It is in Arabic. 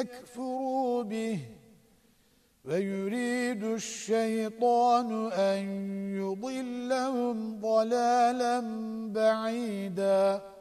يكفروا به ويريد الشيطان أن يضلهم ضلالا بعيداً